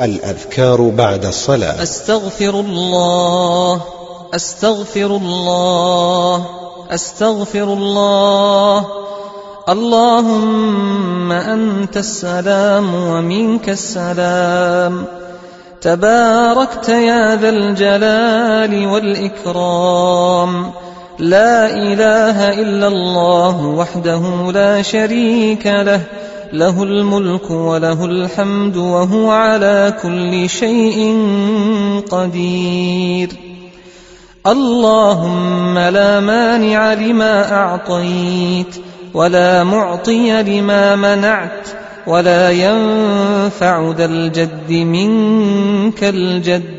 الأذكار بعد الصلاة. أستغفر الله أستغفر الله أستغفر الله. اللهم أنت السلام ومنك السلام. تباركت يا ذا الجلال والإكرام. لا إله إلا الله وحده لا شريك له. له الملك وله الحمد وهو على كل شيء قدير. اللهم لا مانع لما أعطيت ولا معطي لما منعت ولا ينفع ذا الجد منك الجد.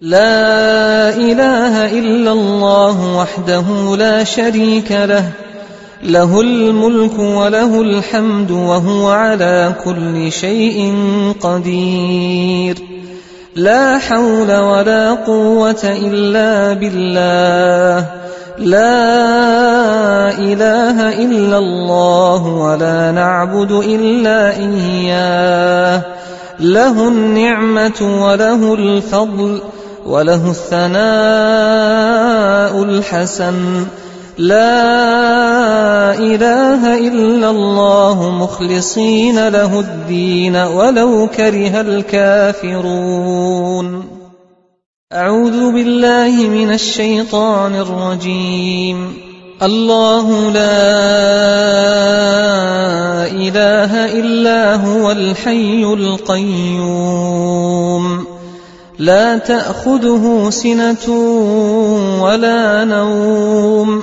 لا إله إلا الله وحده لا شريك له له الملك وله الحمد وهو على كل شيء قدير. لا حول ولا قوة إلا بالله. لا إله إلا الله ولا نعبد إلا إياه. له النعمة وله الفضل وله الثناء الحسن. لا إله إلا الله مخلصين له الدين ولو كره الكافرون. أعوذ بالله من الشيطان الرجيم. الله لا إله إلا هو الحي القيوم. لا تأخذه سنة ولا نوم.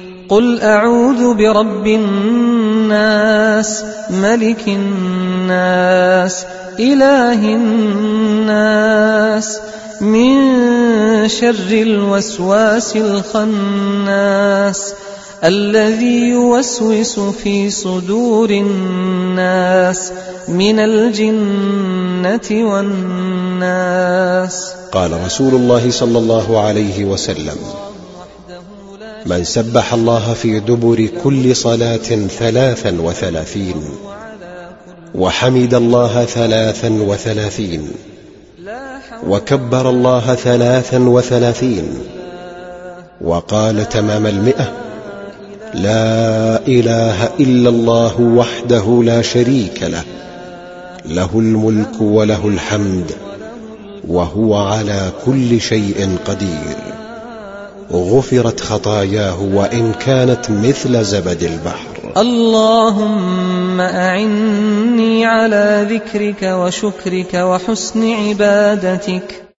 قل اعوذ برب الناس ملك الناس اله الناس من شر الوسواس الخناس الذي يوسوس في صدور الناس من الجنه والناس قال رسول الله صلى الله عليه وسلم من سبح الله في دبر كل صلاة ثلاثا وثلاثين وحمد الله ثلاثا وثلاثين وكبر الله ثلاثا وثلاثين وقال تمام المئة لا إله إلا الله وحده لا شريك له له الملك وله الحمد وهو على كل شيء قدير غفرت خطاياه وإن كانت مثل زبد البحر. اللهم أعني على ذكرك وشكرك وحسن عبادتك.